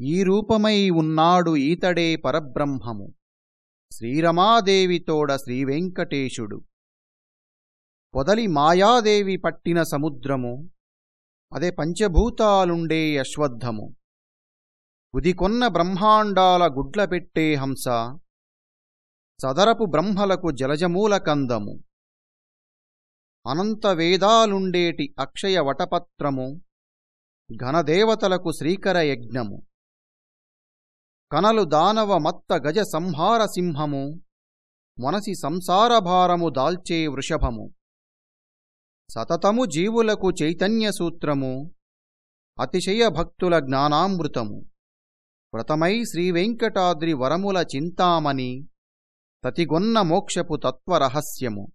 ఈ రూపమై ఉన్నాడు ఈతడే పరబ్రహ్మము. శ్రీరమాదేవితోడ శ్రీవెంకటేశుడు. పొదలి మాయాదేవి పట్టిన సముద్రము అదే పంచభూతాలుండే అశ్వద్ధము ఉదికొన్న బ్రహ్మాండాల గుడ్ల పెట్టే హంస సదరపు బ్రహ్మలకు జలజమూల కందము. అనంత వేదాలుండేటి అక్షయ వటపత్రము ఘనదేవతలకు శ్రీకర యజ్ఞము. కనలు దానవ మత్త గజ సంహార సింహము మనసి సంసారభారము దాల్చే వృషభము. సతతము జీవులకు చైతన్య సూత్రము అతిశయ భక్తుల జ్ఞానామృతము. వ్రతమై శ్రీవెంకటాద్రి వరముల చింతామణి తతిగొన్న మోక్షపు తత్వరహస్యము.